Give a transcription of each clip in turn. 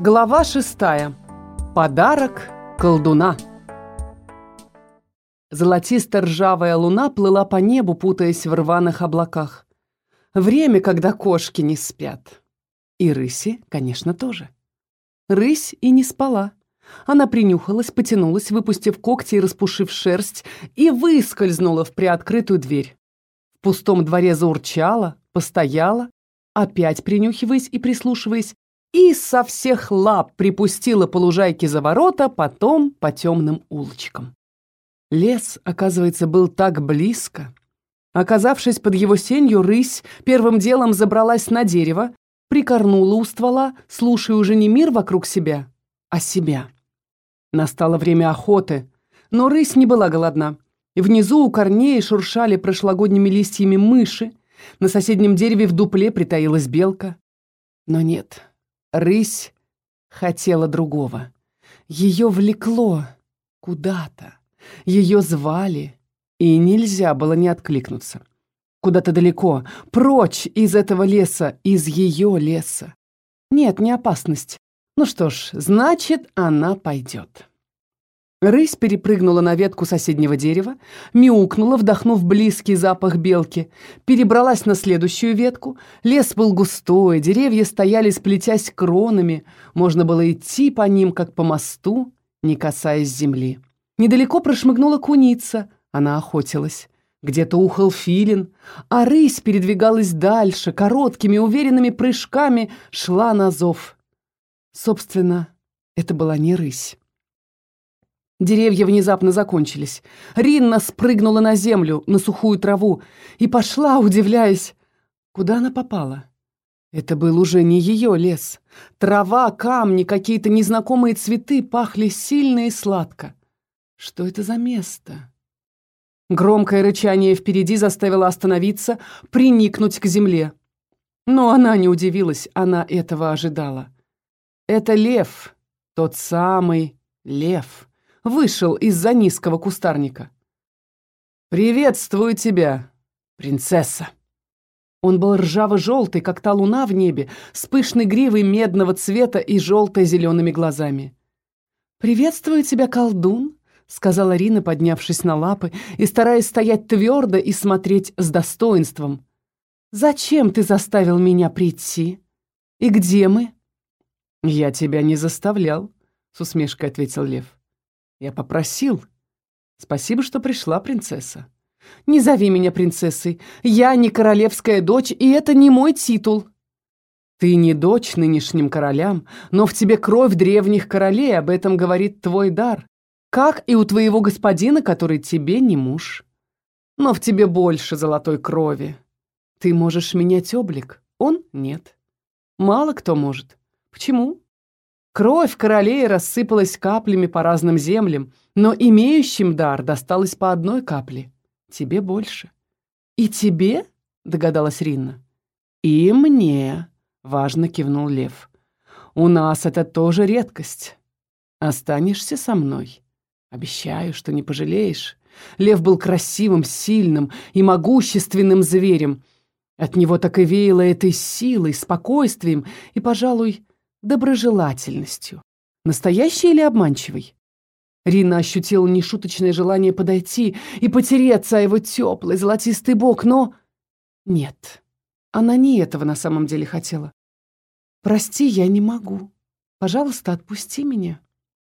Глава шестая. Подарок колдуна. Золотисто-ржавая луна плыла по небу, путаясь в рваных облаках. Время, когда кошки не спят. И рыси, конечно, тоже. Рысь и не спала. Она принюхалась, потянулась, выпустив когти и распушив шерсть, и выскользнула в приоткрытую дверь. В пустом дворе заурчала, постояла, опять принюхиваясь и прислушиваясь, и со всех лап припустила по лужайке за ворота, потом по темным улочкам. Лес, оказывается, был так близко. Оказавшись под его сенью, рысь первым делом забралась на дерево, прикорнула у ствола, слушая уже не мир вокруг себя, а себя. Настало время охоты, но рысь не была голодна. Внизу у корней шуршали прошлогодними листьями мыши, на соседнем дереве в дупле притаилась белка. Но нет, Рысь хотела другого. Ее влекло куда-то. Ее звали, и нельзя было не откликнуться. Куда-то далеко, прочь из этого леса, из ее леса. Нет, не опасность. Ну что ж, значит, она пойдет. Рысь перепрыгнула на ветку соседнего дерева, мяукнула, вдохнув близкий запах белки, перебралась на следующую ветку. Лес был густой, деревья стояли, сплетясь кронами. Можно было идти по ним, как по мосту, не касаясь земли. Недалеко прошмыгнула куница, она охотилась. Где-то ухал филин, а рысь передвигалась дальше, короткими, уверенными прыжками шла на зов. Собственно, это была не рысь. Деревья внезапно закончились. Ринна спрыгнула на землю, на сухую траву, и пошла, удивляясь, куда она попала. Это был уже не ее лес. Трава, камни, какие-то незнакомые цветы пахли сильно и сладко. Что это за место? Громкое рычание впереди заставило остановиться, приникнуть к земле. Но она не удивилась, она этого ожидала. Это лев, тот самый лев вышел из-за низкого кустарника. «Приветствую тебя, принцесса!» Он был ржаво-желтый, как та луна в небе, с пышной гривой медного цвета и желто-зелеными глазами. «Приветствую тебя, колдун!» — сказала Рина, поднявшись на лапы и стараясь стоять твердо и смотреть с достоинством. «Зачем ты заставил меня прийти? И где мы?» «Я тебя не заставлял», — с усмешкой ответил Лев. Я попросил. Спасибо, что пришла, принцесса. Не зови меня принцессой. Я не королевская дочь, и это не мой титул. Ты не дочь нынешним королям, но в тебе кровь древних королей, об этом говорит твой дар. Как и у твоего господина, который тебе не муж. Но в тебе больше золотой крови. Ты можешь менять облик, он нет. Мало кто может. Почему? Кровь королей рассыпалась каплями по разным землям, но имеющим дар досталось по одной капле. Тебе больше. «И тебе?» — догадалась Ринна. «И мне», — важно кивнул Лев. «У нас это тоже редкость. Останешься со мной. Обещаю, что не пожалеешь». Лев был красивым, сильным и могущественным зверем. От него так и веяло этой силой, спокойствием и, пожалуй, доброжелательностью. Настоящей или обманчивой? Рина ощутила нешуточное желание подойти и потереться о его теплый золотистый бок, но... Нет, она не этого на самом деле хотела. «Прости, я не могу. Пожалуйста, отпусти меня».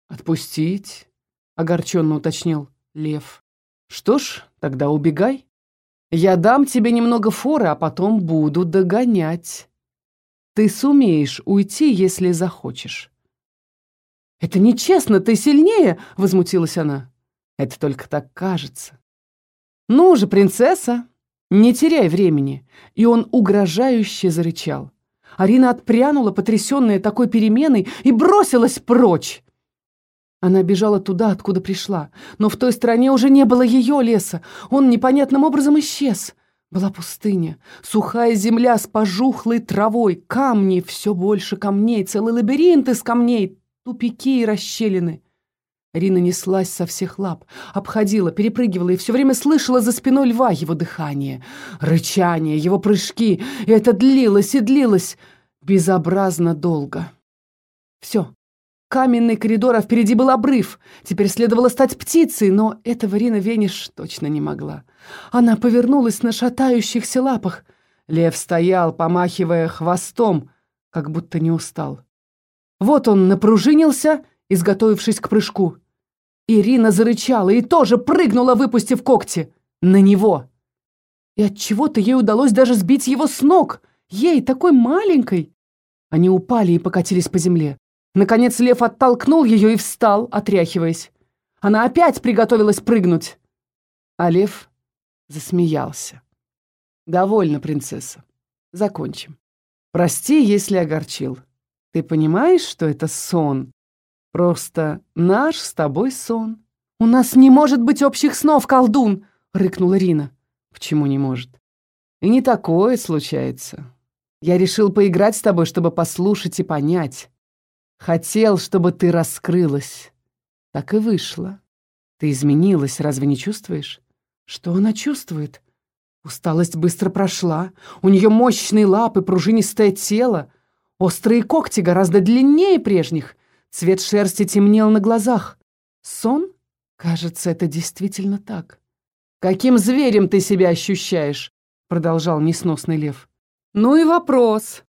«Отпустить?» — огорченно уточнил Лев. «Что ж, тогда убегай. Я дам тебе немного форы, а потом буду догонять». Ты сумеешь уйти, если захочешь. «Это нечестно, ты сильнее!» — возмутилась она. «Это только так кажется». «Ну же, принцесса, не теряй времени!» И он угрожающе зарычал. Арина отпрянула, потрясенная такой переменой, и бросилась прочь. Она бежала туда, откуда пришла, но в той стороне уже не было ее леса. Он непонятным образом исчез. Была пустыня, сухая земля с пожухлой травой, камни, все больше камней, целый лабиринт из камней, тупики и расщелины. Рина неслась со всех лап, обходила, перепрыгивала и все время слышала за спиной льва его дыхание, рычание, его прыжки, и это длилось и длилось безобразно долго. Все. Каменный коридор, а впереди был обрыв. Теперь следовало стать птицей, но этого Рина Вениш точно не могла. Она повернулась на шатающихся лапах. Лев стоял, помахивая хвостом, как будто не устал. Вот он напружинился, изготовившись к прыжку. Ирина зарычала и тоже прыгнула, выпустив когти. На него. И от чего то ей удалось даже сбить его с ног. Ей, такой маленькой. Они упали и покатились по земле. Наконец лев оттолкнул ее и встал, отряхиваясь. Она опять приготовилась прыгнуть. А лев засмеялся. «Довольно, принцесса. Закончим. Прости, если огорчил. Ты понимаешь, что это сон? Просто наш с тобой сон». «У нас не может быть общих снов, колдун!» — рыкнула Рина. «Почему не может?» «И не такое случается. Я решил поиграть с тобой, чтобы послушать и понять. Хотел, чтобы ты раскрылась. Так и вышло. Ты изменилась, разве не чувствуешь? Что она чувствует? Усталость быстро прошла. У нее мощные лапы, пружинистое тело. Острые когти гораздо длиннее прежних. Цвет шерсти темнел на глазах. Сон? Кажется, это действительно так. «Каким зверем ты себя ощущаешь?» Продолжал несносный лев. «Ну и вопрос.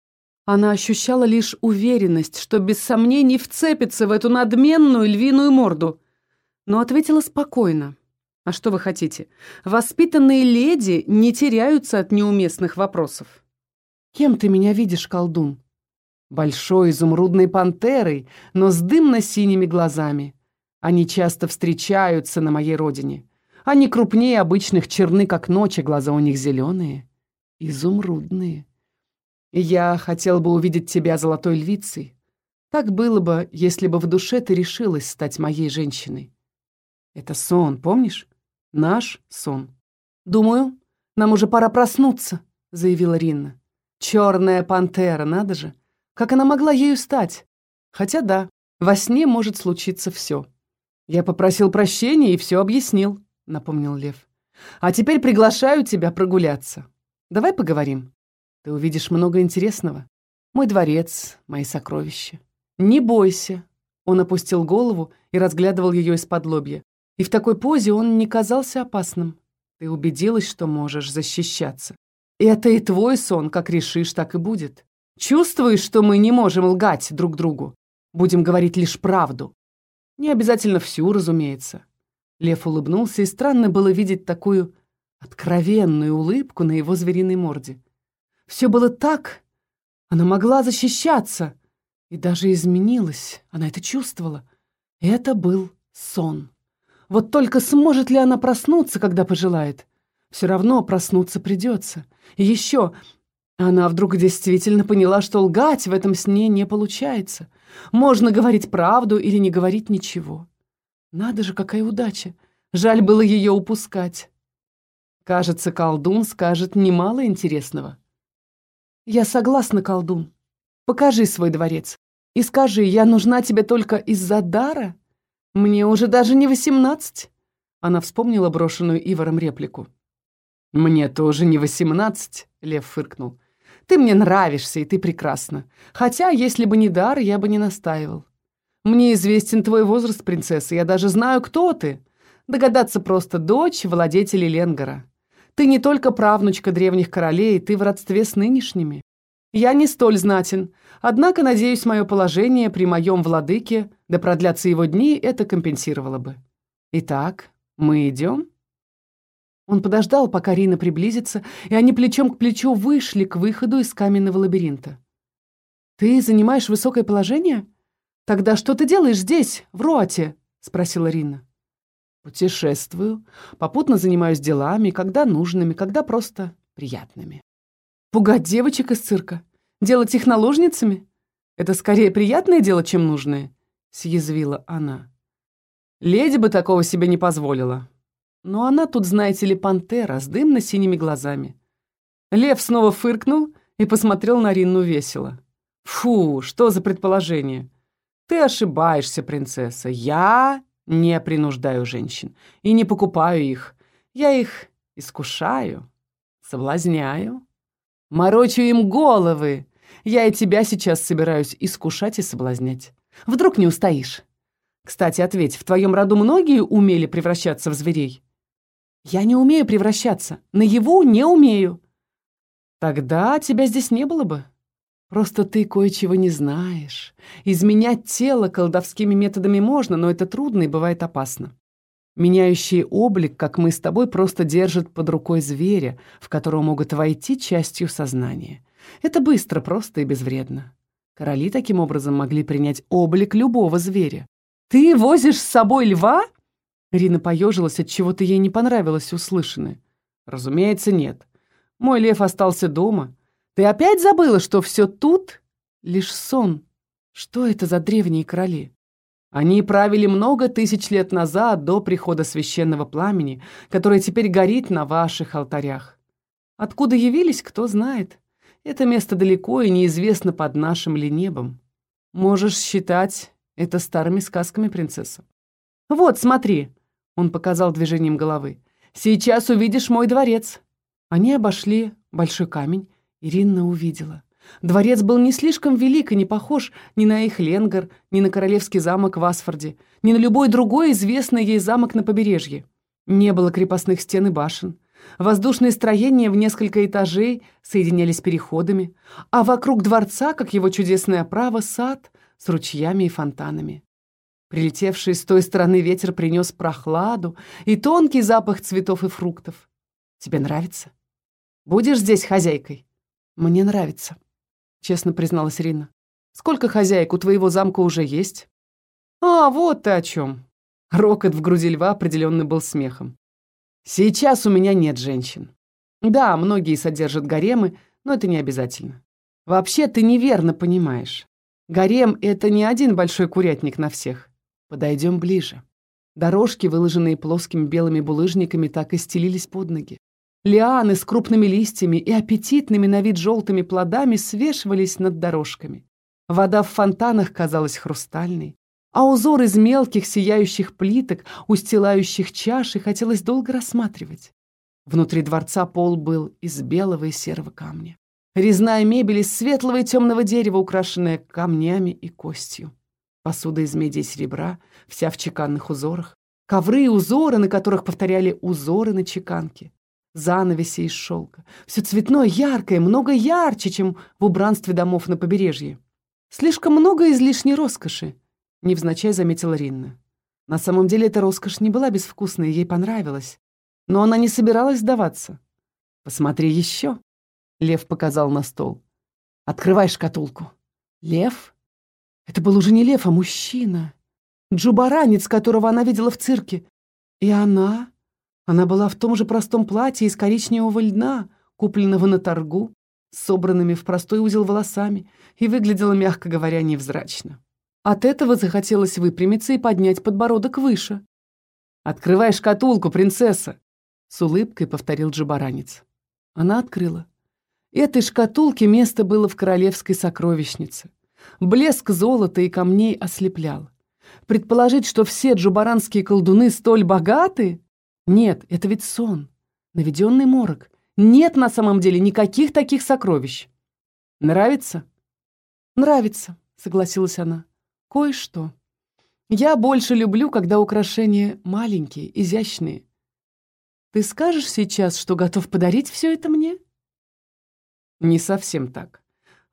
Она ощущала лишь уверенность, что без сомнений вцепится в эту надменную львиную морду. Но ответила спокойно. «А что вы хотите? Воспитанные леди не теряются от неуместных вопросов». «Кем ты меня видишь, колдун?» «Большой изумрудной пантерой, но с дымно-синими глазами. Они часто встречаются на моей родине. Они крупнее обычных черны, как ночь, а глаза у них зеленые. Изумрудные». Я хотел бы увидеть тебя золотой львицей. Так было бы, если бы в душе ты решилась стать моей женщиной. Это сон, помнишь? Наш сон. Думаю, нам уже пора проснуться, заявила Ринна. Черная пантера, надо же. Как она могла ею стать? Хотя да, во сне может случиться все. Я попросил прощения и все объяснил, напомнил Лев. А теперь приглашаю тебя прогуляться. Давай поговорим. Ты увидишь много интересного. Мой дворец, мои сокровища. Не бойся. Он опустил голову и разглядывал ее из-под лобья. И в такой позе он не казался опасным. Ты убедилась, что можешь защищаться. Это и твой сон, как решишь, так и будет. Чувствуешь, что мы не можем лгать друг другу? Будем говорить лишь правду. Не обязательно всю, разумеется. Лев улыбнулся, и странно было видеть такую откровенную улыбку на его звериной морде. Все было так. Она могла защищаться. И даже изменилась. Она это чувствовала. Это был сон. Вот только сможет ли она проснуться, когда пожелает? Все равно проснуться придется. И еще она вдруг действительно поняла, что лгать в этом сне не получается. Можно говорить правду или не говорить ничего. Надо же, какая удача. Жаль было ее упускать. Кажется, колдун скажет немало интересного. «Я согласна, колдун. Покажи свой дворец. И скажи, я нужна тебе только из-за дара? Мне уже даже не восемнадцать». Она вспомнила брошенную Ивором реплику. «Мне тоже не восемнадцать», — Лев фыркнул. «Ты мне нравишься, и ты прекрасна. Хотя, если бы не дар, я бы не настаивал. Мне известен твой возраст, принцесса, я даже знаю, кто ты. Догадаться просто дочь владетелей Ленгора. Ты не только правнучка древних королей, ты в родстве с нынешними. Я не столь знатен, однако, надеюсь, мое положение при моем владыке, да продлятся его дни, это компенсировало бы. Итак, мы идем?» Он подождал, пока Рина приблизится, и они плечом к плечу вышли к выходу из каменного лабиринта. «Ты занимаешь высокое положение? Тогда что ты делаешь здесь, в Роате?» — спросила Рина. Путешествую, попутно занимаюсь делами, когда нужными, когда просто приятными. Пугать девочек из цирка? Делать их наложницами? Это скорее приятное дело, чем нужное, съязвила она. Леди бы такого себе не позволила. Но она тут, знаете ли, пантера с дымно-синими глазами. Лев снова фыркнул и посмотрел на Ринну весело. «Фу, что за предположение? Ты ошибаешься, принцесса. Я не принуждаю женщин и не покупаю их. Я их искушаю, соблазняю, морочу им головы. Я и тебя сейчас собираюсь искушать и соблазнять. Вдруг не устоишь? Кстати, ответь, в твоем роду многие умели превращаться в зверей? Я не умею превращаться. Наяву не умею. Тогда тебя здесь не было бы. Просто ты кое-чего не знаешь. Изменять тело колдовскими методами можно, но это трудно и бывает опасно. Меняющий облик, как мы с тобой, просто держит под рукой зверя, в которого могут войти частью сознания. Это быстро, просто и безвредно. Короли таким образом могли принять облик любого зверя. «Ты возишь с собой льва?» Рина поежилась, от чего то ей не понравилось услышанное. «Разумеется, нет. Мой лев остался дома. Ты опять забыла, что все тут лишь сон? Что это за древние короли?» Они правили много тысяч лет назад, до прихода священного пламени, которое теперь горит на ваших алтарях. Откуда явились, кто знает. Это место далеко и неизвестно под нашим ли небом. Можешь считать это старыми сказками, принцесса. Вот, смотри, он показал движением головы. Сейчас увидишь мой дворец. Они обошли большой камень. Ирина увидела. Дворец был не слишком велик и не похож ни на их Ленгар, ни на королевский замок в Асфорде, ни на любой другой известный ей замок на побережье. Не было крепостных стен и башен. Воздушные строения в несколько этажей соединялись переходами, а вокруг дворца, как его чудесная оправа, сад с ручьями и фонтанами. Прилетевший с той стороны ветер принес прохладу и тонкий запах цветов и фруктов. Тебе нравится? Будешь здесь хозяйкой? Мне нравится честно призналась Рина. «Сколько хозяек у твоего замка уже есть?» «А, вот ты о чем!» Рокот в груди льва определенно был смехом. «Сейчас у меня нет женщин. Да, многие содержат гаремы, но это не обязательно. Вообще ты неверно понимаешь. Гарем — это не один большой курятник на всех. Подойдем ближе». Дорожки, выложенные плоскими белыми булыжниками, так и стелились под ноги. Лианы с крупными листьями и аппетитными на вид желтыми плодами свешивались над дорожками. Вода в фонтанах казалась хрустальной, а узор из мелких сияющих плиток, устилающих чаши, хотелось долго рассматривать. Внутри дворца пол был из белого и серого камня. Резная мебель из светлого и темного дерева, украшенная камнями и костью. Посуда из меди и серебра, вся в чеканных узорах. Ковры и узоры, на которых повторяли узоры на чеканке занавеси из шелка. Все цветное, яркое, много ярче, чем в убранстве домов на побережье. Слишком много излишней роскоши, невзначай заметила Ринна. На самом деле эта роскошь не была безвкусной, ей понравилась. Но она не собиралась сдаваться. «Посмотри еще!» Лев показал на стол. «Открывай шкатулку». «Лев?» Это был уже не лев, а мужчина. Джубаранец, которого она видела в цирке. И она она была в том же простом платье из коричневого льна, купленного на торгу, собранными в простой узел волосами, и выглядела, мягко говоря, невзрачно. От этого захотелось выпрямиться и поднять подбородок выше. «Открывай шкатулку, принцесса!» С улыбкой повторил джабаранец. Она открыла. Этой шкатулке место было в королевской сокровищнице. Блеск золота и камней ослеплял. Предположить, что все джубаранские колдуны столь богаты, нет, это ведь сон. Наведенный морок. Нет на самом деле никаких таких сокровищ. Нравится? Нравится, согласилась она. Кое-что. Я больше люблю, когда украшения маленькие, изящные. Ты скажешь сейчас, что готов подарить все это мне? Не совсем так.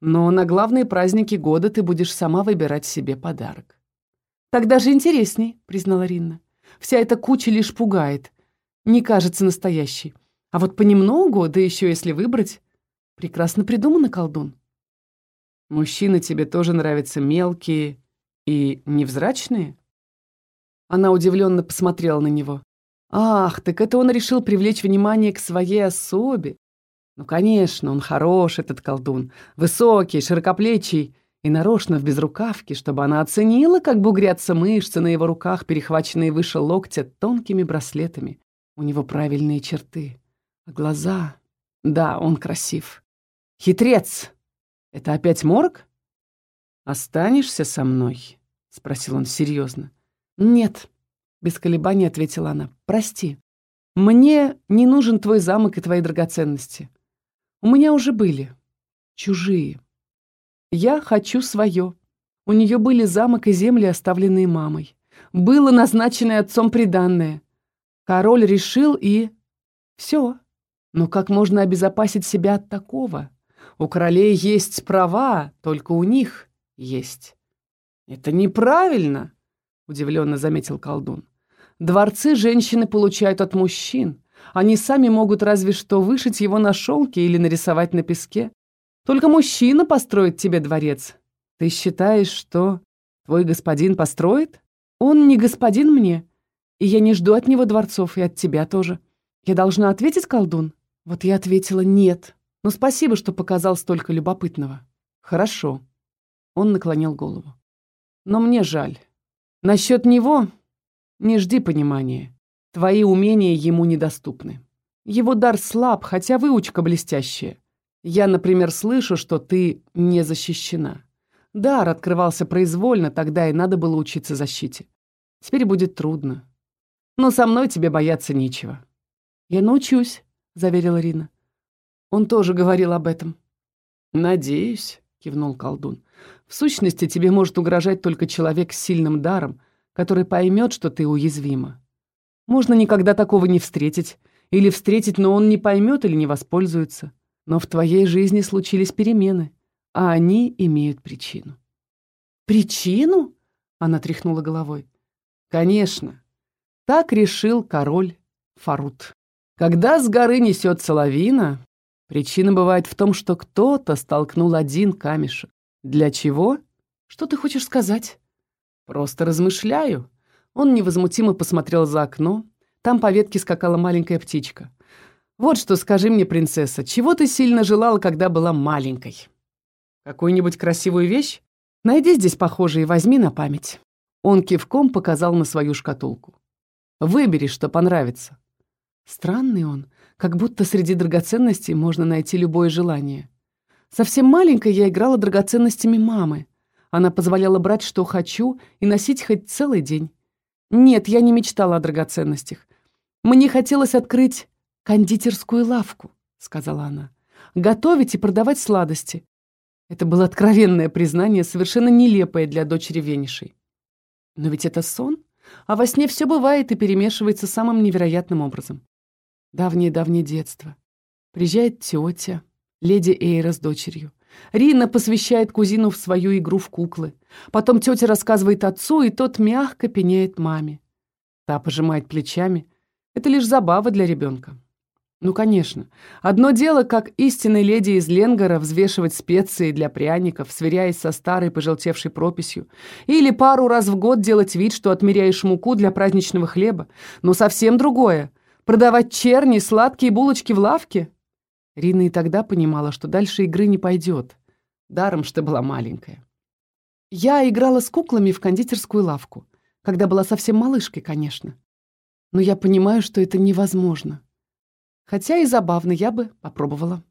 Но на главные праздники года ты будешь сама выбирать себе подарок. Так даже интересней, признала Ринна. Вся эта куча лишь пугает не кажется настоящей. А вот понемногу, да еще если выбрать, прекрасно придумано, колдун. Мужчины тебе тоже нравятся мелкие и невзрачные? Она удивленно посмотрела на него. Ах, так это он решил привлечь внимание к своей особе. Ну, конечно, он хорош, этот колдун. Высокий, широкоплечий и нарочно в безрукавке, чтобы она оценила, как бугрятся мышцы на его руках, перехваченные выше локтя тонкими браслетами. У него правильные черты. А глаза... Да, он красив. Хитрец! Это опять морг? Останешься со мной? Спросил он серьезно. Нет, без колебаний ответила она. Прости. Мне не нужен твой замок и твои драгоценности. У меня уже были. Чужие. Я хочу свое. У нее были замок и земли, оставленные мамой. Было назначенное отцом приданное. Король решил и... Все. Но как можно обезопасить себя от такого? У королей есть права, только у них есть. Это неправильно, удивленно заметил колдун. Дворцы женщины получают от мужчин. Они сами могут разве что вышить его на шелке или нарисовать на песке. Только мужчина построит тебе дворец. Ты считаешь, что твой господин построит? Он не господин мне, и я не жду от него дворцов, и от тебя тоже. Я должна ответить, колдун? Вот я ответила «нет». Но спасибо, что показал столько любопытного. Хорошо. Он наклонил голову. Но мне жаль. Насчет него не жди понимания. Твои умения ему недоступны. Его дар слаб, хотя выучка блестящая. Я, например, слышу, что ты не защищена. Дар открывался произвольно, тогда и надо было учиться защите. Теперь будет трудно. Но со мной тебе бояться нечего. Я научусь, заверила Рина. Он тоже говорил об этом. Надеюсь, кивнул колдун. В сущности, тебе может угрожать только человек с сильным даром, который поймет, что ты уязвима. Можно никогда такого не встретить, или встретить, но он не поймет или не воспользуется. Но в твоей жизни случились перемены, а они имеют причину. «Причину?» — она тряхнула головой. «Конечно. Так решил король Фарут. Когда с горы несется лавина, причина бывает в том, что кто-то столкнул один камешек. Для чего? Что ты хочешь сказать?» «Просто размышляю». Он невозмутимо посмотрел за окно. Там по ветке скакала маленькая птичка. «Вот что скажи мне, принцесса, чего ты сильно желала, когда была маленькой? Какую-нибудь красивую вещь? Найди здесь похожие и возьми на память». Он кивком показал на свою шкатулку. «Выбери, что понравится». Странный он, как будто среди драгоценностей можно найти любое желание. Совсем маленькой я играла драгоценностями мамы. Она позволяла брать, что хочу, и носить хоть целый день. Нет, я не мечтала о драгоценностях. Мне хотелось открыть кондитерскую лавку, сказала она. Готовить и продавать сладости. Это было откровенное признание, совершенно нелепое для дочери Венишей. Но ведь это сон, а во сне все бывает и перемешивается самым невероятным образом. Давнее-давнее детство. Приезжает тетя, леди Эйра с дочерью. Рина посвящает кузину в свою игру в куклы. Потом тетя рассказывает отцу, и тот мягко пеняет маме. Та пожимает плечами. Это лишь забава для ребенка. Ну, конечно. Одно дело, как истинной леди из Ленгора взвешивать специи для пряников, сверяясь со старой пожелтевшей прописью. Или пару раз в год делать вид, что отмеряешь муку для праздничного хлеба. Но совсем другое. Продавать черни, сладкие булочки в лавке. Рина и тогда понимала, что дальше игры не пойдет. Даром, что была маленькая. Я играла с куклами в кондитерскую лавку. Когда была совсем малышкой, конечно. Но я понимаю, что это невозможно. Хотя и забавно, я бы попробовала.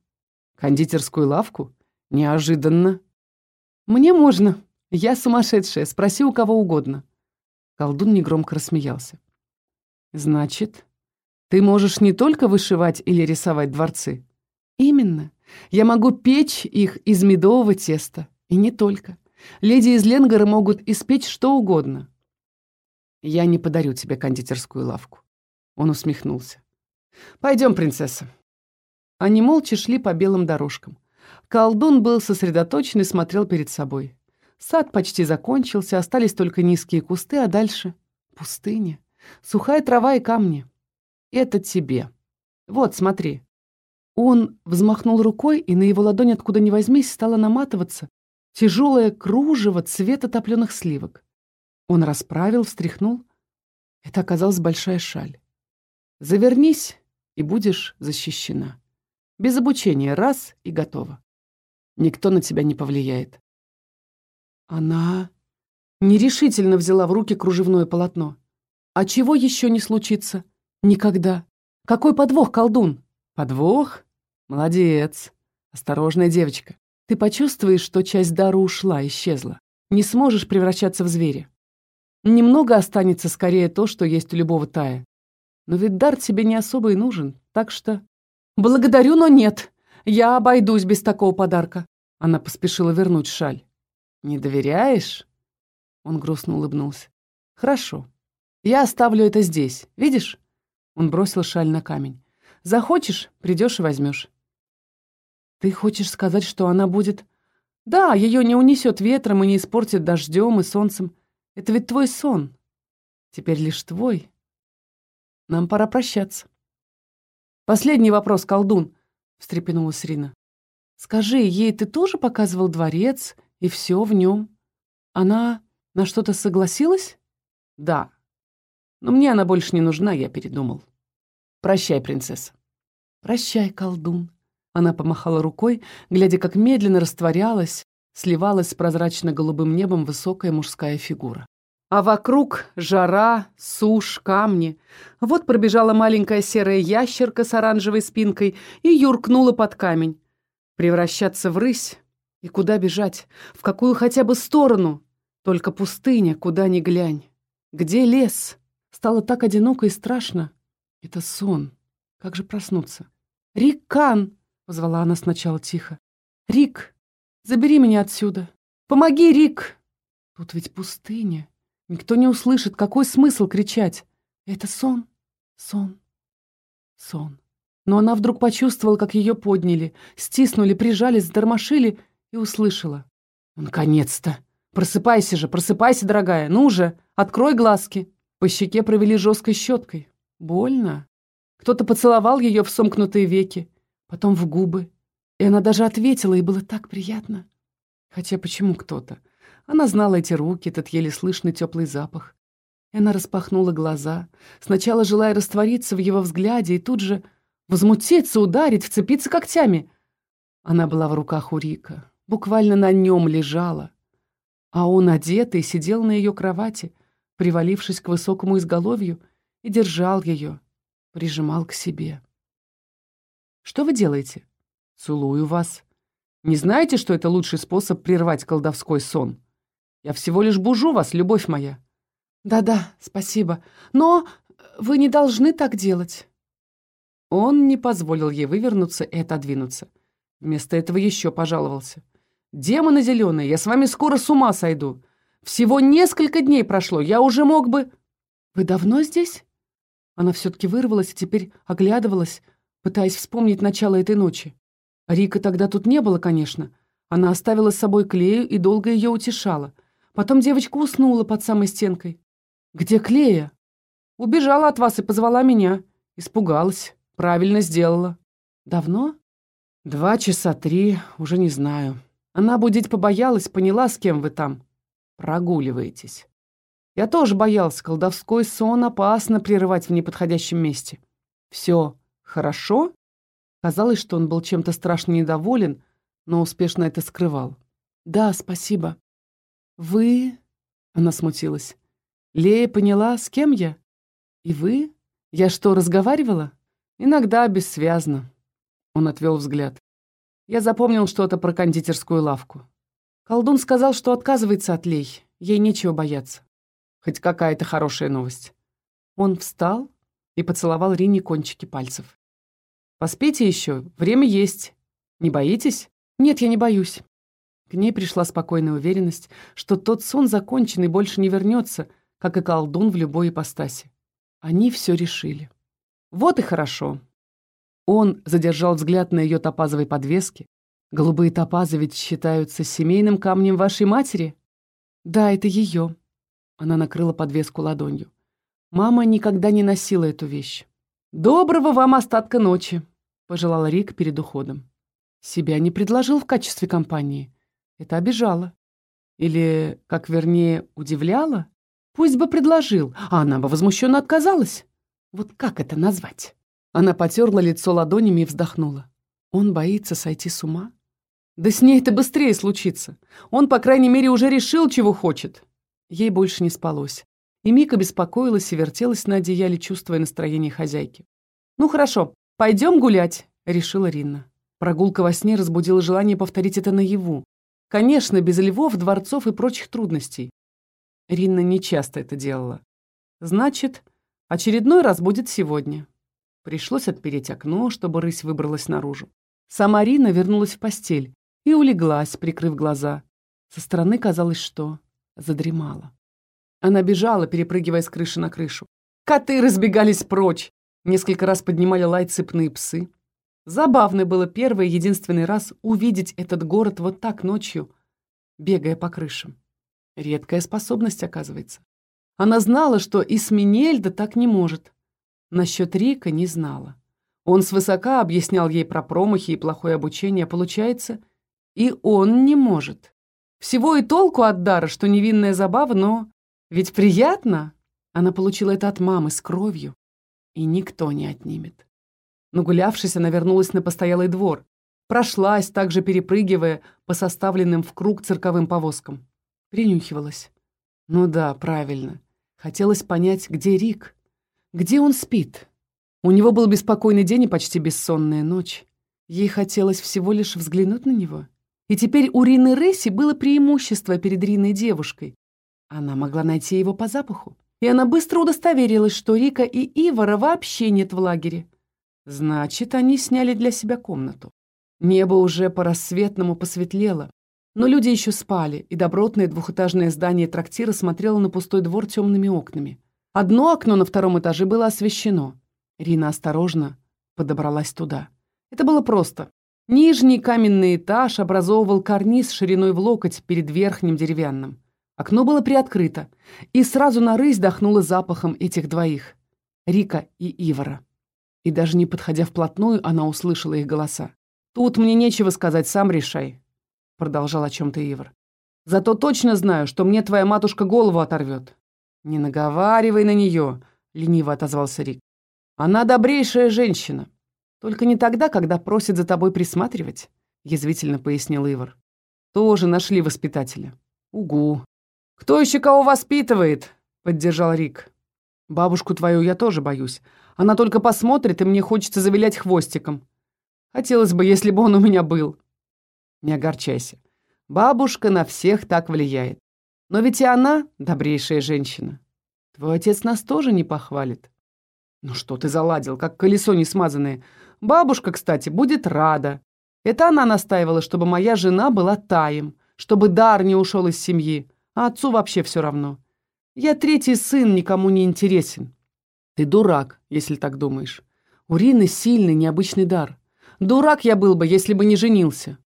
Кондитерскую лавку? Неожиданно. Мне можно. Я сумасшедшая, спроси у кого угодно. Колдун негромко рассмеялся. Значит, ты можешь не только вышивать или рисовать дворцы, Именно. Я могу печь их из медового теста. И не только. Леди из Ленгора могут испечь что угодно. Я не подарю тебе кондитерскую лавку. Он усмехнулся. Пойдем, принцесса. Они молча шли по белым дорожкам. Колдун был сосредоточен и смотрел перед собой. Сад почти закончился, остались только низкие кусты, а дальше — пустыня. Сухая трава и камни. Это тебе. Вот, смотри. Он взмахнул рукой, и на его ладонь, откуда ни возьмись, стало наматываться тяжелое кружево цвета топленых сливок. Он расправил, встряхнул. Это оказалась большая шаль. Завернись, и будешь защищена. Без обучения, раз и готово. Никто на тебя не повлияет. Она нерешительно взяла в руки кружевное полотно. А чего еще не случится? Никогда. Какой подвох, колдун? Подвох? Молодец. Осторожная девочка. Ты почувствуешь, что часть дара ушла, исчезла. Не сможешь превращаться в зверя. Немного останется скорее то, что есть у любого тая. Но ведь дар тебе не особо и нужен, так что... Благодарю, но нет. Я обойдусь без такого подарка. Она поспешила вернуть шаль. Не доверяешь? Он грустно улыбнулся. «Хорошо. Я оставлю это здесь. Видишь?» Он бросил шаль на камень. «Захочешь, придешь и возьмешь». «Ты хочешь сказать, что она будет...» «Да, ее не унесет ветром и не испортит дождем и солнцем. Это ведь твой сон. Теперь лишь твой. Нам пора прощаться». «Последний вопрос, колдун», — встрепенулась Рина. «Скажи, ей ты тоже показывал дворец и все в нем? Она на что-то согласилась?» «Да. Но мне она больше не нужна, я передумал. Прощай, принцесса». «Прощай, колдун». Она помахала рукой, глядя, как медленно растворялась, сливалась с прозрачно-голубым небом высокая мужская фигура. А вокруг жара, сушь, камни. Вот пробежала маленькая серая ящерка с оранжевой спинкой и юркнула под камень. Превращаться в рысь? И куда бежать? В какую хотя бы сторону? Только пустыня, куда ни глянь. Где лес? Стало так одиноко и страшно. Это сон. Как же проснуться? «Рик Кан!» — позвала она сначала тихо. «Рик, забери меня отсюда! Помоги, Рик!» Тут ведь пустыня. Никто не услышит, какой смысл кричать. Это сон, сон, сон. Но она вдруг почувствовала, как ее подняли, стиснули, прижали, задормошили и услышала. «Наконец-то! Просыпайся же, просыпайся, дорогая! Ну же, открой глазки!» По щеке провели жесткой щеткой. Больно. Кто-то поцеловал ее в сомкнутые веки, потом в губы. И она даже ответила, и было так приятно. Хотя почему кто-то? Она знала эти руки, этот еле слышный теплый запах. И она распахнула глаза, сначала желая раствориться в его взгляде и тут же возмутиться, ударить, вцепиться когтями. Она была в руках у Рика, буквально на нем лежала. А он, одетый, сидел на ее кровати, привалившись к высокому изголовью, и держал ее, прижимал к себе. «Что вы делаете?» «Целую вас. Не знаете, что это лучший способ прервать колдовской сон?» Я всего лишь бужу вас, любовь моя». «Да-да, спасибо. Но вы не должны так делать». Он не позволил ей вывернуться и отодвинуться. Вместо этого еще пожаловался. «Демоны зеленые, я с вами скоро с ума сойду. Всего несколько дней прошло, я уже мог бы...» «Вы давно здесь?» Она все-таки вырвалась и теперь оглядывалась, пытаясь вспомнить начало этой ночи. Рика тогда тут не было, конечно. Она оставила с собой Клею и долго ее утешала. Потом девочка уснула под самой стенкой. «Где Клея?» «Убежала от вас и позвала меня. Испугалась. Правильно сделала». «Давно?» «Два часа три, уже не знаю. Она будить побоялась, поняла, с кем вы там. Прогуливаетесь». Я тоже боялся, колдовской сон опасно прерывать в неподходящем месте. «Все хорошо?» Казалось, что он был чем-то страшно недоволен, но успешно это скрывал. «Да, спасибо. «Вы...» — она смутилась. «Лея поняла, с кем я? И вы? Я что, разговаривала?» «Иногда бессвязно». Он отвел взгляд. Я запомнил что-то про кондитерскую лавку. Колдун сказал, что отказывается от Лей. Ей нечего бояться. Хоть какая-то хорошая новость. Он встал и поцеловал Рине кончики пальцев. «Поспите еще, время есть. Не боитесь?» «Нет, я не боюсь. К ней пришла спокойная уверенность, что тот сон закончен и больше не вернется, как и колдун в любой ипостаси. Они все решили. Вот и хорошо. Он задержал взгляд на ее топазовой подвеске. Голубые топазы ведь считаются семейным камнем вашей матери? Да, это ее. Она накрыла подвеску ладонью. Мама никогда не носила эту вещь. «Доброго вам остатка ночи», — пожелал Рик перед уходом. Себя не предложил в качестве компании. Это обижало. Или, как вернее, удивляло. Пусть бы предложил, а она бы возмущенно отказалась. Вот как это назвать? Она потерла лицо ладонями и вздохнула. Он боится сойти с ума? Да с ней это быстрее случится. Он, по крайней мере, уже решил, чего хочет. Ей больше не спалось. И Мика беспокоилась и вертелась на одеяле, чувствуя настроение хозяйки. «Ну хорошо, пойдем гулять», — решила Ринна. Прогулка во сне разбудила желание повторить это наяву. Конечно, без львов, дворцов и прочих трудностей. Ринна не часто это делала. Значит, очередной раз будет сегодня. Пришлось отпереть окно, чтобы рысь выбралась наружу. Сама Рина вернулась в постель и улеглась, прикрыв глаза. Со стороны казалось, что задремала. Она бежала, перепрыгивая с крыши на крышу. Коты разбегались прочь. Несколько раз поднимали лай цепные псы. Забавно было первый и единственный раз увидеть этот город вот так ночью, бегая по крышам. Редкая способность, оказывается. Она знала, что и Сминельда так не может. Насчет Рика не знала. Он свысока объяснял ей про промахи и плохое обучение, получается, и он не может. Всего и толку от дара, что невинная забава, но ведь приятно. Она получила это от мамы с кровью, и никто не отнимет. Нагулявшись, она вернулась на постоялый двор, прошлась, также перепрыгивая по составленным в круг цирковым повозкам. Принюхивалась. Ну да, правильно. Хотелось понять, где Рик, где он спит. У него был беспокойный день и почти бессонная ночь. Ей хотелось всего лишь взглянуть на него. И теперь у Рины Ресси было преимущество перед Риной девушкой. Она могла найти его по запаху. И она быстро удостоверилась, что Рика и Ивара вообще нет в лагере. Значит, они сняли для себя комнату. Небо уже по-рассветному посветлело, но люди еще спали, и добротное двухэтажное здание трактира смотрело на пустой двор темными окнами. Одно окно на втором этаже было освещено. Рина осторожно подобралась туда. Это было просто. Нижний каменный этаж образовывал карниз шириной в локоть перед верхним деревянным. Окно было приоткрыто, и сразу на рысь дохнуло запахом этих двоих — Рика и Ивара. И даже не подходя вплотную, она услышала их голоса. «Тут мне нечего сказать, сам решай», — продолжал о чем-то Ивар. «Зато точно знаю, что мне твоя матушка голову оторвет». «Не наговаривай на нее», — лениво отозвался Рик. «Она добрейшая женщина. Только не тогда, когда просит за тобой присматривать», — язвительно пояснил Ивар. «Тоже нашли воспитателя». «Угу», «Кто еще кого воспитывает?» — поддержал Рик. «Бабушку твою я тоже боюсь. Она только посмотрит, и мне хочется завилять хвостиком. Хотелось бы, если бы он у меня был». «Не огорчайся. Бабушка на всех так влияет. Но ведь и она добрейшая женщина. Твой отец нас тоже не похвалит». «Ну что ты заладил, как колесо не смазанное. Бабушка, кстати, будет рада. Это она настаивала, чтобы моя жена была таем, чтобы дар не ушел из семьи а отцу вообще все равно. Я третий сын, никому не интересен. Ты дурак, если так думаешь. У Рины сильный, необычный дар. Дурак я был бы, если бы не женился.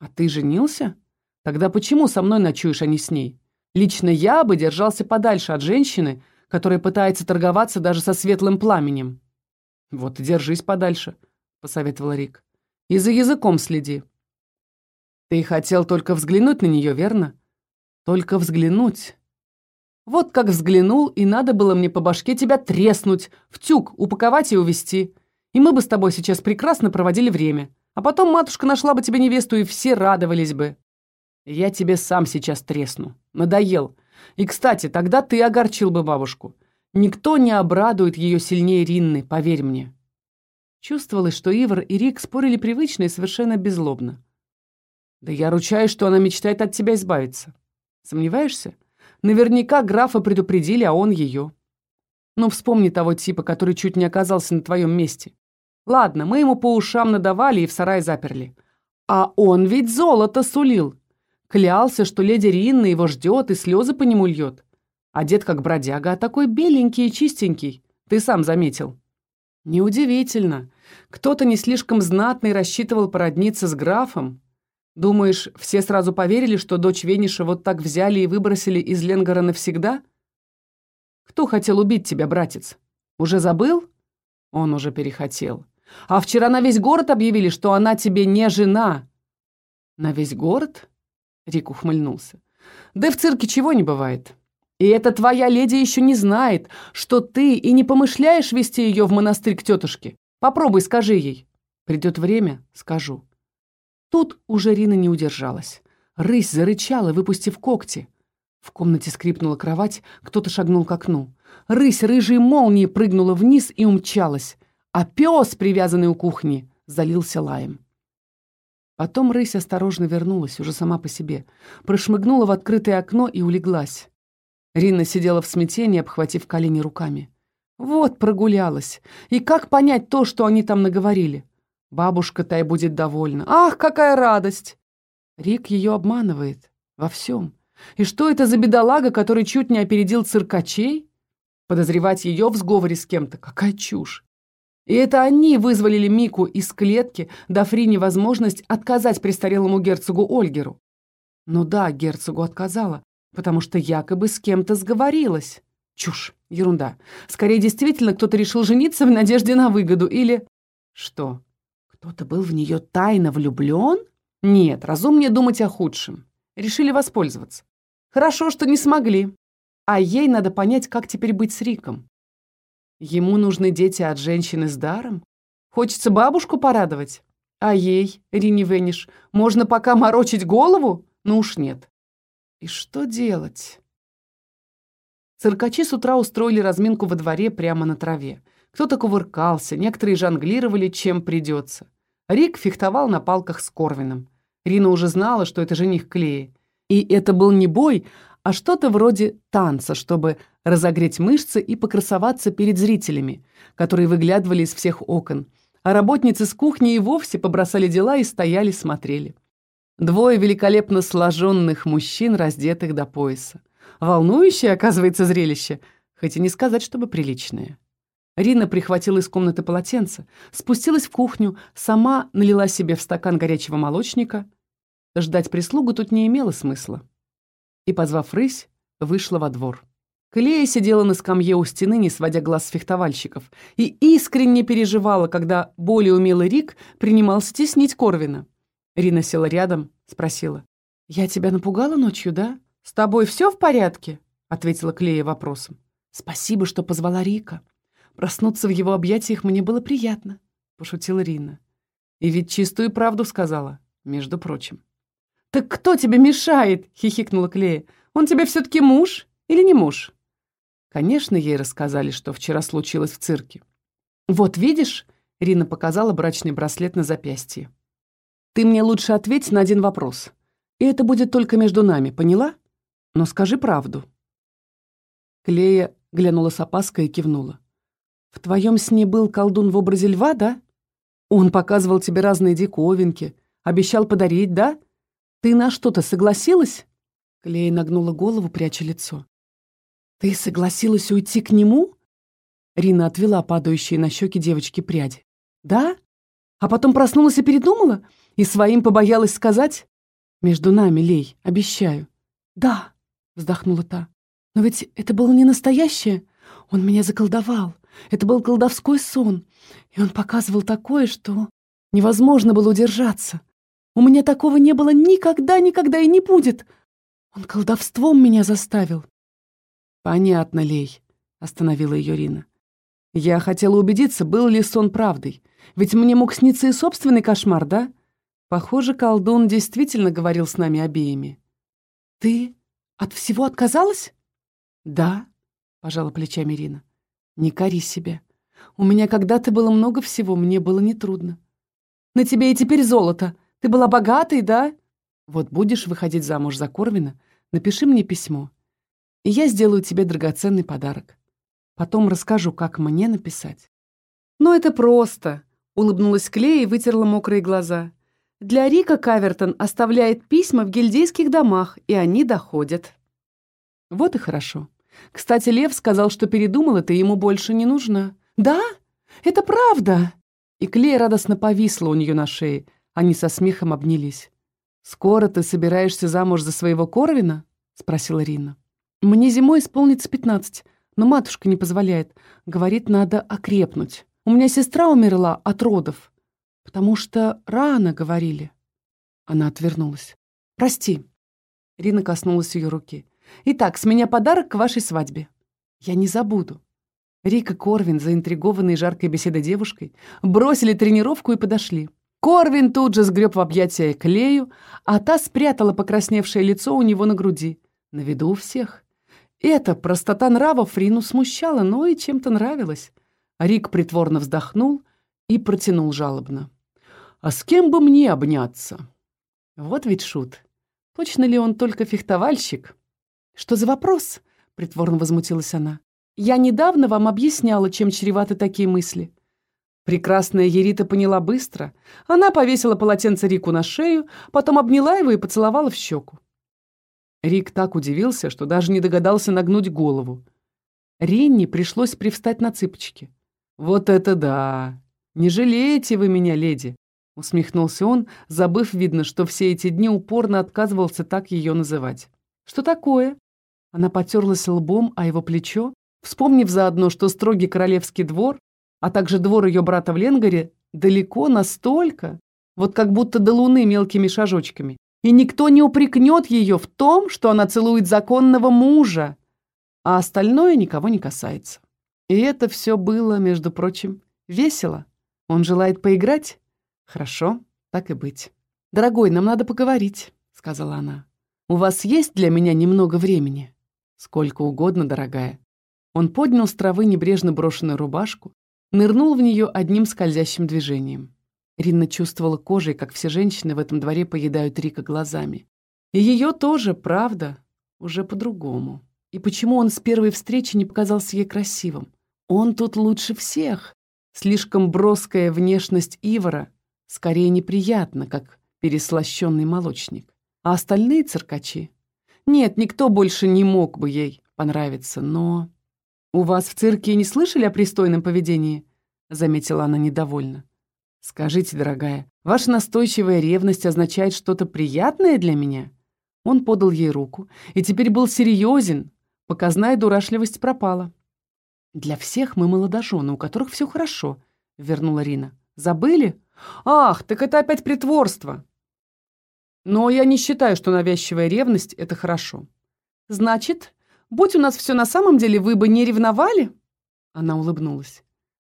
А ты женился? Тогда почему со мной ночуешь, а не с ней? Лично я бы держался подальше от женщины, которая пытается торговаться даже со светлым пламенем. Вот и держись подальше, посоветовал Рик. И за языком следи. Ты хотел только взглянуть на нее, верно? Только взглянуть. Вот как взглянул, и надо было мне по башке тебя треснуть, в тюк, упаковать и увезти. И мы бы с тобой сейчас прекрасно проводили время. А потом матушка нашла бы тебе невесту, и все радовались бы. Я тебе сам сейчас тресну. Надоел. И, кстати, тогда ты огорчил бы бабушку. Никто не обрадует ее сильнее Ринны, поверь мне. Чувствовалось, что Ивар и Рик спорили привычно и совершенно беззлобно. Да я ручаюсь, что она мечтает от тебя избавиться. Сомневаешься? Наверняка графа предупредили, а он ее. Ну, вспомни того типа, который чуть не оказался на твоем месте. Ладно, мы ему по ушам надавали и в сарай заперли. А он ведь золото сулил. Клялся, что леди Ринна его ждет и слезы по нему льет. Одет как бродяга, а такой беленький и чистенький. Ты сам заметил. Неудивительно. Кто-то не слишком знатный рассчитывал породниться с графом, Думаешь, все сразу поверили, что дочь Вениша вот так взяли и выбросили из Ленгора навсегда? Кто хотел убить тебя, братец? Уже забыл? Он уже перехотел. А вчера на весь город объявили, что она тебе не жена. На весь город? Рик ухмыльнулся. Да в цирке чего не бывает. И эта твоя леди еще не знает, что ты и не помышляешь вести ее в монастырь к тетушке. Попробуй, скажи ей. Придет время, скажу. Тут уже Рина не удержалась. Рысь зарычала, выпустив когти. В комнате скрипнула кровать, кто-то шагнул к окну. Рысь рыжей молнией прыгнула вниз и умчалась, а пес, привязанный у кухни, залился лаем. Потом рысь осторожно вернулась, уже сама по себе, прошмыгнула в открытое окно и улеглась. Рина сидела в смятении, обхватив колени руками. Вот прогулялась. И как понять то, что они там наговорили? Бабушка-то будет довольна. Ах, какая радость! Рик ее обманывает. Во всем. И что это за бедолага, который чуть не опередил циркачей? Подозревать ее в сговоре с кем-то? Какая чушь! И это они вызволили Мику из клетки, дав Рине возможность отказать престарелому герцогу Ольгеру. Ну да, герцогу отказала, потому что якобы с кем-то сговорилась. Чушь, ерунда. Скорее, действительно, кто-то решил жениться в надежде на выгоду или... Что? Кто-то был в нее тайно влюблен? Нет, разумнее думать о худшем. Решили воспользоваться. Хорошо, что не смогли. А ей надо понять, как теперь быть с Риком. Ему нужны дети от женщины с даром? Хочется бабушку порадовать? А ей, Рине Вениш, можно пока морочить голову? Ну уж нет. И что делать? Циркачи с утра устроили разминку во дворе прямо на траве. Кто-то кувыркался, некоторые жонглировали, чем придется. Рик фехтовал на палках с Корвином. Рина уже знала, что это жених Клеи. И это был не бой, а что-то вроде танца, чтобы разогреть мышцы и покрасоваться перед зрителями, которые выглядывали из всех окон. А работницы с кухни и вовсе побросали дела и стояли, смотрели. Двое великолепно сложенных мужчин, раздетых до пояса. Волнующее, оказывается, зрелище, хоть и не сказать, чтобы приличное. Рина прихватила из комнаты полотенце, спустилась в кухню, сама налила себе в стакан горячего молочника. Ждать прислугу тут не имело смысла. И, позвав рысь, вышла во двор. Клея сидела на скамье у стены, не сводя глаз с фехтовальщиков, и искренне переживала, когда более умелый Рик принимался теснить Корвина. Рина села рядом, спросила. «Я тебя напугала ночью, да? С тобой все в порядке?» — ответила Клея вопросом. «Спасибо, что позвала Рика. Проснуться в его объятиях мне было приятно», — пошутила Рина. «И ведь чистую правду сказала, между прочим». «Так кто тебе мешает?» — хихикнула Клея. «Он тебе все-таки муж или не муж?» Конечно, ей рассказали, что вчера случилось в цирке. «Вот видишь?» — Рина показала брачный браслет на запястье. «Ты мне лучше ответь на один вопрос. И это будет только между нами, поняла? Но скажи правду». Клея глянула с опаской и кивнула. «В твоем сне был колдун в образе льва, да? Он показывал тебе разные диковинки, обещал подарить, да? Ты на что-то согласилась?» Клея нагнула голову, пряча лицо. «Ты согласилась уйти к нему?» Рина отвела падающие на щеки девочки пряди. «Да? А потом проснулась и передумала? И своим побоялась сказать? Между нами, Лей, обещаю». «Да», — вздохнула та. «Но ведь это было не настоящее. Он меня заколдовал. Это был колдовской сон. И он показывал такое, что невозможно было удержаться. У меня такого не было никогда, никогда и не будет. Он колдовством меня заставил. «Понятно, Лей», — остановила ее Рина. «Я хотела убедиться, был ли сон правдой. Ведь мне мог сниться и собственный кошмар, да? Похоже, колдун действительно говорил с нами обеими». «Ты от всего отказалась?» «Да», — пожала плечами Рина. «Не кори себя. У меня когда-то было много всего, мне было нетрудно». «На тебе и теперь золото. Ты была богатой, да?» «Вот будешь выходить замуж за Корвина, напиши мне письмо и я сделаю тебе драгоценный подарок. Потом расскажу, как мне написать». «Ну, это просто», — улыбнулась Клея и вытерла мокрые глаза. «Для Рика Кавертон оставляет письма в гильдейских домах, и они доходят». «Вот и хорошо. Кстати, Лев сказал, что передумал, это ему больше не нужно». «Да? Это правда!» И Клея радостно повисла у нее на шее. Они со смехом обнялись. «Скоро ты собираешься замуж за своего Корвина?» — спросила Рина. Мне зимой исполнится пятнадцать, но матушка не позволяет. Говорит, надо окрепнуть. У меня сестра умерла от родов, потому что рано говорили. Она отвернулась. «Прости». Рина коснулась ее руки. «Итак, с меня подарок к вашей свадьбе. Я не забуду». Рика Корвин, заинтригованный жаркой беседой девушкой, бросили тренировку и подошли. Корвин тут же сгреб в объятия Клею, а та спрятала покрасневшее лицо у него на груди. На виду у всех. Эта простота нравов Рину смущала, но и чем-то нравилась. Рик притворно вздохнул и протянул жалобно. «А с кем бы мне обняться?» Вот ведь шут. Точно ли он только фехтовальщик? «Что за вопрос?» — притворно возмутилась она. «Я недавно вам объясняла, чем чреваты такие мысли». Прекрасная Ерита поняла быстро. Она повесила полотенце Рику на шею, потом обняла его и поцеловала в щеку. Рик так удивился, что даже не догадался нагнуть голову. Ренни пришлось привстать на цыпочки. «Вот это да! Не жалеете вы меня, леди!» Усмехнулся он, забыв, видно, что все эти дни упорно отказывался так ее называть. «Что такое?» Она потерлась лбом о его плечо, вспомнив заодно, что строгий королевский двор, а также двор ее брата в Ленгаре, далеко настолько, вот как будто до луны мелкими шажочками. И никто не упрекнет ее в том, что она целует законного мужа, а остальное никого не касается. И это все было, между прочим, весело. Он желает поиграть? Хорошо, так и быть. «Дорогой, нам надо поговорить», — сказала она. «У вас есть для меня немного времени?» «Сколько угодно, дорогая». Он поднял с травы небрежно брошенную рубашку, нырнул в нее одним скользящим движением. Ринна чувствовала кожей, как все женщины в этом дворе поедают Рика глазами. И ее тоже, правда, уже по-другому. И почему он с первой встречи не показался ей красивым? Он тут лучше всех. Слишком броская внешность Ивара скорее неприятна, как переслащенный молочник. А остальные циркачи? Нет, никто больше не мог бы ей понравиться, но... «У вас в цирке не слышали о пристойном поведении?» — заметила она недовольно. «Скажите, дорогая, ваша настойчивая ревность означает что-то приятное для меня?» Он подал ей руку и теперь был серьезен. Показная дурашливость пропала. «Для всех мы молодожены, у которых все хорошо», — вернула Рина. «Забыли? Ах, так это опять притворство!» «Но я не считаю, что навязчивая ревность — это хорошо». «Значит, Будь у нас все на самом деле, вы бы не ревновали?» Она улыбнулась.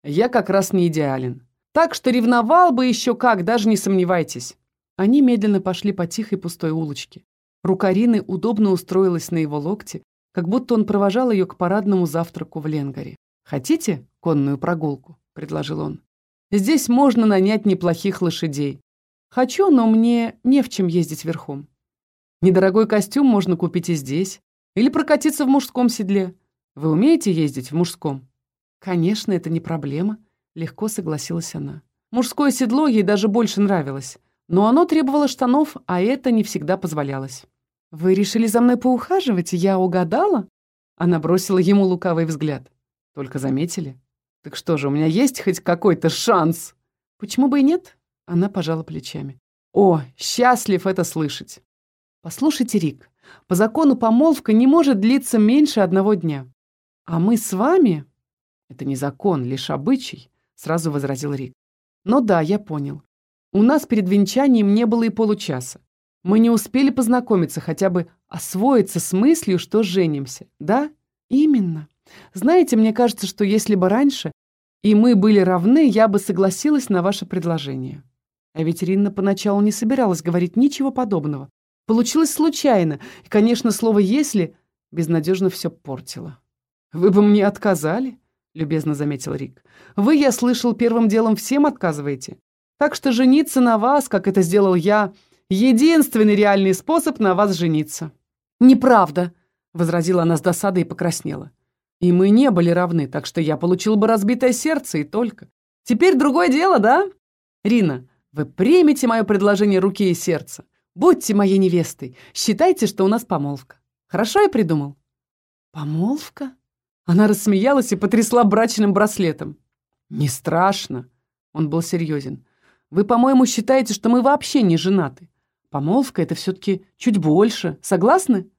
«Я как раз не идеален. Так что ревновал бы еще как, даже не сомневайтесь». Они медленно пошли по тихой пустой улочке. Рука Рины удобно устроилась на его локте, как будто он провожал ее к парадному завтраку в Ленгаре. «Хотите конную прогулку?» — предложил он. «Здесь можно нанять неплохих лошадей. Хочу, но мне не в чем ездить верхом. Недорогой костюм можно купить и здесь. Или прокатиться в мужском седле. Вы умеете ездить в мужском?» «Конечно, это не проблема», — легко согласилась она. Мужское седло ей даже больше нравилось, но оно требовало штанов, а это не всегда позволялось. «Вы решили за мной поухаживать? Я угадала?» Она бросила ему лукавый взгляд. «Только заметили? Так что же, у меня есть хоть какой-то шанс?» «Почему бы и нет?» Она пожала плечами. «О, счастлив это слышать!» «Послушайте, Рик, по закону помолвка не может длиться меньше одного дня. А мы с вами... Это не закон, лишь обычай, сразу возразил Рик. Но да, я понял. У нас перед венчанием не было и получаса. Мы не успели познакомиться, хотя бы освоиться с мыслью, что женимся. Да? Именно. Знаете, мне кажется, что если бы раньше и мы были равны, я бы согласилась на ваше предложение. А ведь Ринна поначалу не собиралась говорить ничего подобного. Получилось случайно, и, конечно, слово «если» безнадежно все портило. «Вы бы мне отказали?» — любезно заметил Рик. «Вы, я слышал, первым делом всем отказываете. Так что жениться на вас, как это сделал я, единственный реальный способ на вас жениться». «Неправда», — возразила она с досадой и покраснела. «И мы не были равны, так что я получил бы разбитое сердце и только. Теперь другое дело, да? Рина, вы примете мое предложение руки и сердца. Будьте моей невестой. Считайте, что у нас помолвка. Хорошо я придумал?» «Помолвка?» Она рассмеялась и потрясла брачным браслетом. «Не страшно». Он был серьезен. «Вы, по-моему, считаете, что мы вообще не женаты. Помолвка — это все-таки чуть больше. Согласны?»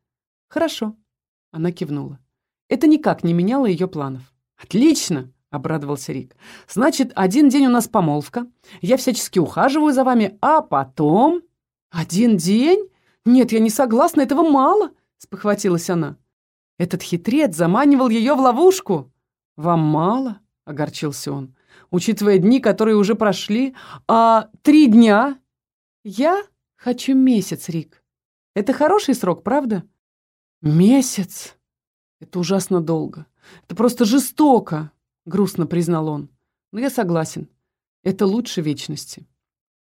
«Хорошо». Она кивнула. Это никак не меняло ее планов. «Отлично!» — обрадовался Рик. «Значит, один день у нас помолвка. Я всячески ухаживаю за вами, а потом...» «Один день? Нет, я не согласна, этого мало», — спохватилась она. Этот хитрец заманивал ее в ловушку. «Вам мало?» — огорчился он. «Учитывая дни, которые уже прошли, а три дня?» «Я хочу месяц, Рик. Это хороший срок, правда?» «Месяц? Это ужасно долго. Это просто жестоко», — грустно признал он. «Но я согласен. Это лучше вечности».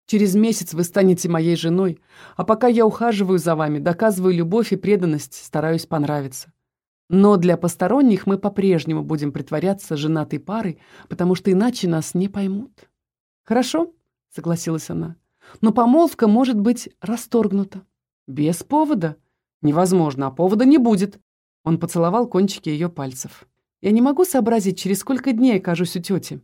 Через месяц вы станете моей женой, а пока я ухаживаю за вами, доказываю любовь и преданность, стараюсь понравиться. Но для посторонних мы по-прежнему будем притворяться женатой парой, потому что иначе нас не поймут. Хорошо, согласилась она. Но помолвка может быть расторгнута. Без повода. Невозможно, а повода не будет. Он поцеловал кончики ее пальцев. Я не могу сообразить, через сколько дней окажусь у тети.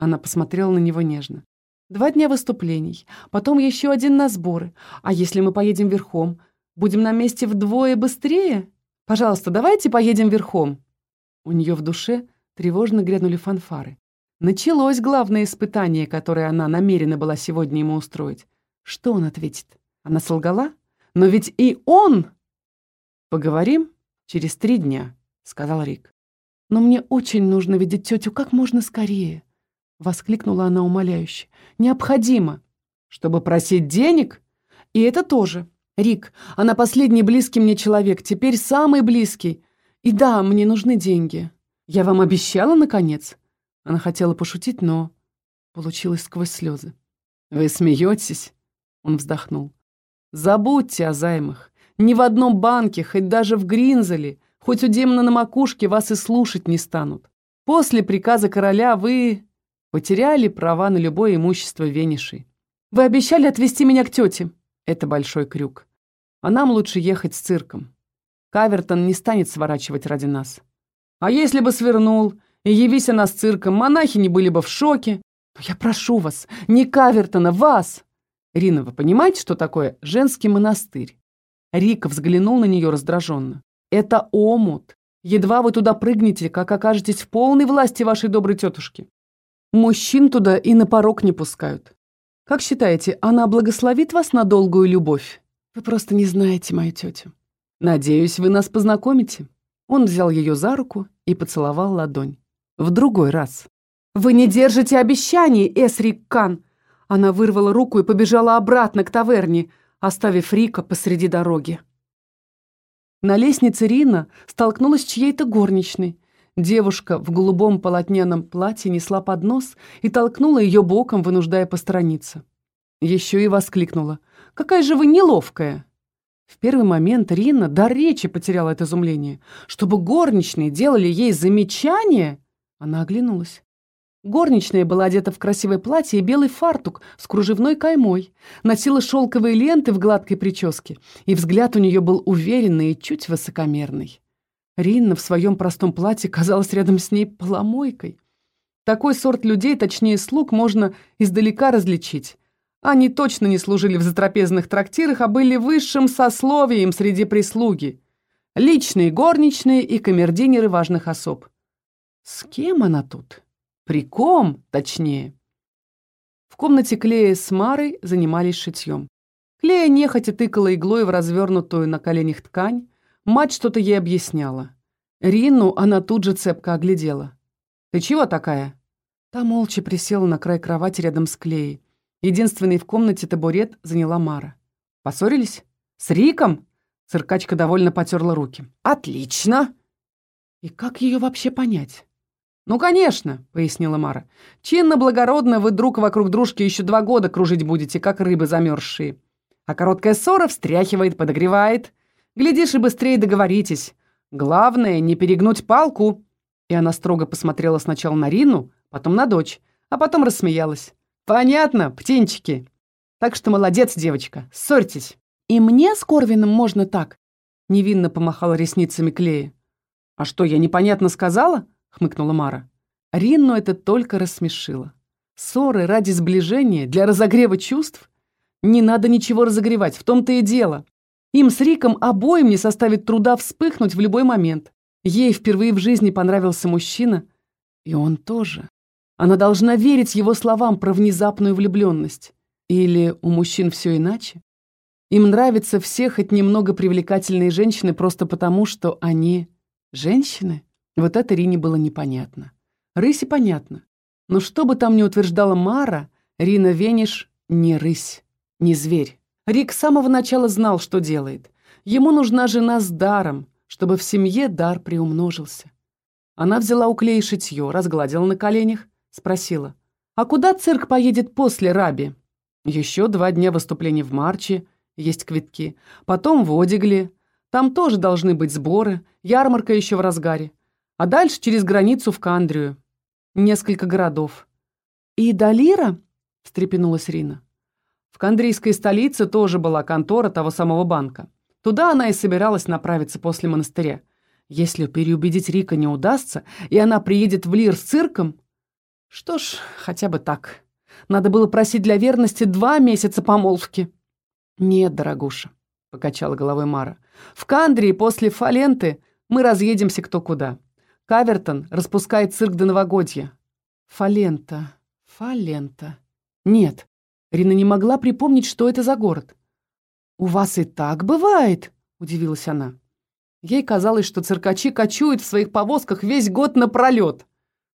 Она посмотрела на него нежно. Два дня выступлений, потом еще один на сборы. А если мы поедем верхом, будем на месте вдвое быстрее? Пожалуйста, давайте поедем верхом. У нее в душе тревожно грянули фанфары. Началось главное испытание, которое она намерена была сегодня ему устроить. Что он ответит? Она солгала? Но ведь и он... Поговорим через три дня, сказал Рик. Но мне очень нужно видеть тетю как можно скорее. Воскликнула она умоляюще. Необходимо. Чтобы просить денег? И это тоже. Рик, она последний близкий мне человек, теперь самый близкий. И да, мне нужны деньги. Я вам обещала, наконец? Она хотела пошутить, но получилось сквозь слезы. Вы смеетесь? Он вздохнул. Забудьте о займах. Ни в одном банке, хоть даже в Гринзеле, хоть у демона на макушке вас и слушать не станут. После приказа короля вы потеряли права на любое имущество Вениши. Вы обещали отвезти меня к тете. Это большой крюк. А нам лучше ехать с цирком. Кавертон не станет сворачивать ради нас. А если бы свернул, и явись она с цирком, монахи не были бы в шоке. Но я прошу вас, не Кавертона, вас! Рина, вы понимаете, что такое женский монастырь? Рика взглянул на нее раздраженно. Это омут. Едва вы туда прыгнете, как окажетесь в полной власти вашей доброй тетушки. Мужчин туда и на порог не пускают. Как считаете, она благословит вас на долгую любовь? Вы просто не знаете мою тетю. Надеюсь, вы нас познакомите. Он взял ее за руку и поцеловал ладонь. В другой раз. Вы не держите обещаний, Эсрик Кан. Она вырвала руку и побежала обратно к таверне, оставив Рика посреди дороги. На лестнице Рина столкнулась чьей-то горничной. Девушка в голубом полотняном платье несла поднос и толкнула ее боком, вынуждая посторониться. Еще и воскликнула. «Какая же вы неловкая!» В первый момент Рина до речи потеряла от изумления. Чтобы горничные делали ей замечания? Она оглянулась. Горничная была одета в красивое платье и белый фартук с кружевной каймой, носила шелковые ленты в гладкой прическе, и взгляд у нее был уверенный и чуть высокомерный. Ринна в своем простом платье казалась рядом с ней поломойкой. Такой сорт людей, точнее слуг, можно издалека различить. Они точно не служили в затрапезных трактирах, а были высшим сословием среди прислуги. Личные горничные и камердинеры важных особ. С кем она тут? При ком, точнее? В комнате Клея с Марой занимались шитьем. Клея нехотя тыкала иглой в развернутую на коленях ткань. Мать что-то ей объясняла. Рину она тут же цепко оглядела. «Ты чего такая?» Та молча присела на край кровати рядом с Клеей. Единственный в комнате табурет заняла Мара. «Поссорились? С Риком?» Циркачка довольно потерла руки. «Отлично!» «И как ее вообще понять?» «Ну, конечно», — пояснила Мара. «Чинно-благородно вы друг вокруг дружки еще два года кружить будете, как рыбы замерзшие. А короткая ссора встряхивает, подогревает. Глядишь, и быстрее договоритесь. Главное, не перегнуть палку». И она строго посмотрела сначала на Рину, потом на дочь, а потом рассмеялась. «Понятно, птенчики. Так что молодец, девочка, ссорьтесь». «И мне с Корвином можно так?» Невинно помахала ресницами Клея. «А что, я непонятно сказала?» — хмыкнула Мара. Ринну это только рассмешило. Ссоры ради сближения, для разогрева чувств? Не надо ничего разогревать, в том-то и дело. Им с Риком обоим не составит труда вспыхнуть в любой момент. Ей впервые в жизни понравился мужчина, и он тоже. Она должна верить его словам про внезапную влюбленность. Или у мужчин все иначе? Им нравятся все хоть немного привлекательные женщины просто потому, что они женщины? Вот это Рине было непонятно. Рыси понятно. Но что бы там ни утверждала Мара, Рина Вениш не рысь, не зверь. Рик с самого начала знал, что делает. Ему нужна жена с даром, чтобы в семье дар приумножился. Она взяла у Клеи шитье, разгладила на коленях, Спросила. «А куда цирк поедет после Раби?» «Еще два дня выступлений в Марче, есть квитки. Потом в Одигле. Там тоже должны быть сборы, ярмарка еще в разгаре. А дальше через границу в Кандрию. Несколько городов». «И Далира?» – встрепенулась Рина. В кандрийской столице тоже была контора того самого банка. Туда она и собиралась направиться после монастыря. Если переубедить Рика не удастся, и она приедет в Лир с цирком... Что ж, хотя бы так. Надо было просить для верности два месяца помолвки. «Нет, дорогуша», — покачала головой Мара. «В Кандрии после Фаленты мы разъедемся кто куда. Кавертон распускает цирк до новогодья». «Фалента, Фалента...» «Нет». Рина не могла припомнить, что это за город. «У вас и так бывает?» — удивилась она. Ей казалось, что циркачи кочуют в своих повозках весь год напролет.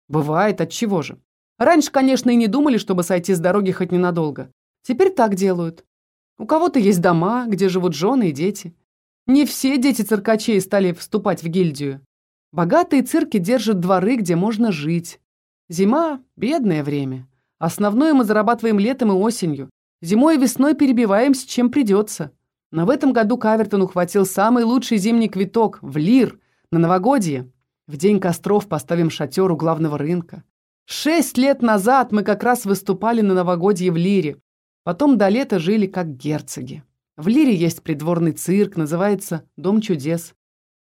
Бывает, от чего же. Раньше, конечно, и не думали, чтобы сойти с дороги хоть ненадолго. Теперь так делают. У кого-то есть дома, где живут жены и дети. Не все дети циркачей стали вступать в гильдию. Богатые цирки держат дворы, где можно жить. Зима – бедное время. Основное мы зарабатываем летом и осенью. Зимой и весной перебиваемся, чем придется. Но в этом году Кавертон ухватил самый лучший зимний квиток в Лир на новогодье. В день костров поставим шатер у главного рынка. Шесть лет назад мы как раз выступали на новогодье в Лире. Потом до лета жили как герцоги. В Лире есть придворный цирк, называется «Дом чудес».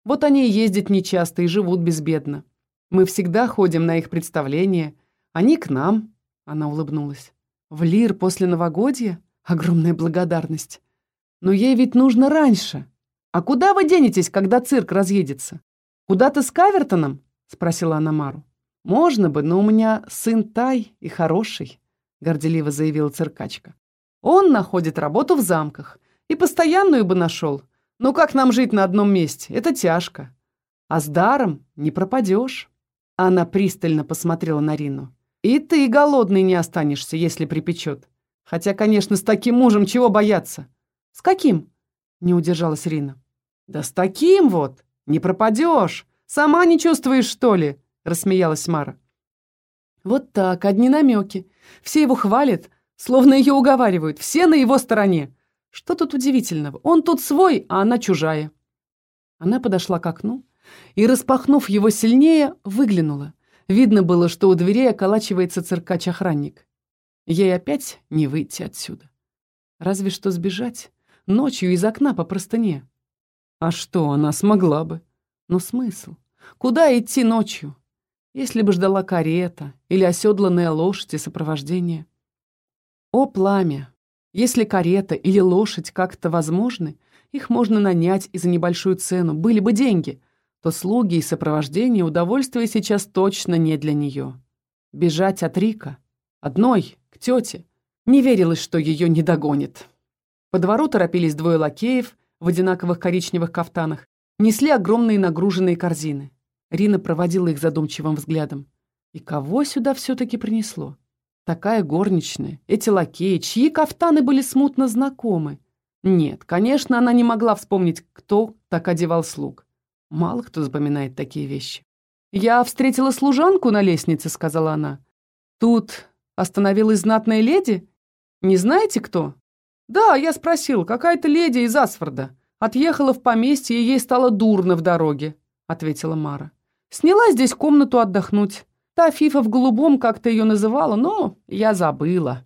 Вот они и ездят нечасто и живут безбедно. Мы всегда ходим на их представления. Они к нам, — она улыбнулась. В Лир после новогодья? Огромная благодарность. Но ей ведь нужно раньше. А куда вы денетесь, когда цирк разъедется? Куда-то с Кавертоном? Спросила она Мару. Можно бы, но у меня сын Тай и хороший, горделиво заявила циркачка. Он находит работу в замках. И постоянную бы нашел. Но как нам жить на одном месте? Это тяжко. А с даром не пропадешь. Она пристально посмотрела на Рину. И ты голодный не останешься, если припечет. Хотя, конечно, с таким мужем чего бояться? «С каким?» — не удержалась Рина. «Да с таким вот! Не пропадешь! Сама не чувствуешь, что ли?» — рассмеялась Мара. «Вот так, одни намеки. Все его хвалят, словно ее уговаривают. Все на его стороне. Что тут удивительного? Он тут свой, а она чужая». Она подошла к окну и, распахнув его сильнее, выглянула. Видно было, что у дверей околачивается циркач-охранник. Ей опять не выйти отсюда. Разве что сбежать. Ночью из окна по простыне. А что, она смогла бы. Но смысл? Куда идти ночью? Если бы ждала карета или оседланная лошадь и сопровождение. О, пламя! Если карета или лошадь как-то возможны, их можно нанять и за небольшую цену, были бы деньги, то слуги и сопровождение удовольствие сейчас точно не для нее. Бежать от Рика. Одной, к тете. Не верилось, что ее не догонит. По двору торопились двое лакеев в одинаковых коричневых кафтанах, несли огромные нагруженные корзины. Рина проводила их задумчивым взглядом. И кого сюда все-таки принесло? Такая горничная, эти лакеи, чьи кафтаны были смутно знакомы. Нет, конечно, она не могла вспомнить, кто так одевал слуг. Мало кто запоминает такие вещи. «Я встретила служанку на лестнице», — сказала она. «Тут остановилась знатная леди? Не знаете, кто?» «Да, я спросил, какая-то леди из Асфорда. Отъехала в поместье, и ей стало дурно в дороге», — ответила Мара. «Сняла здесь комнату отдохнуть. Та фифа в голубом как-то ее называла, но я забыла».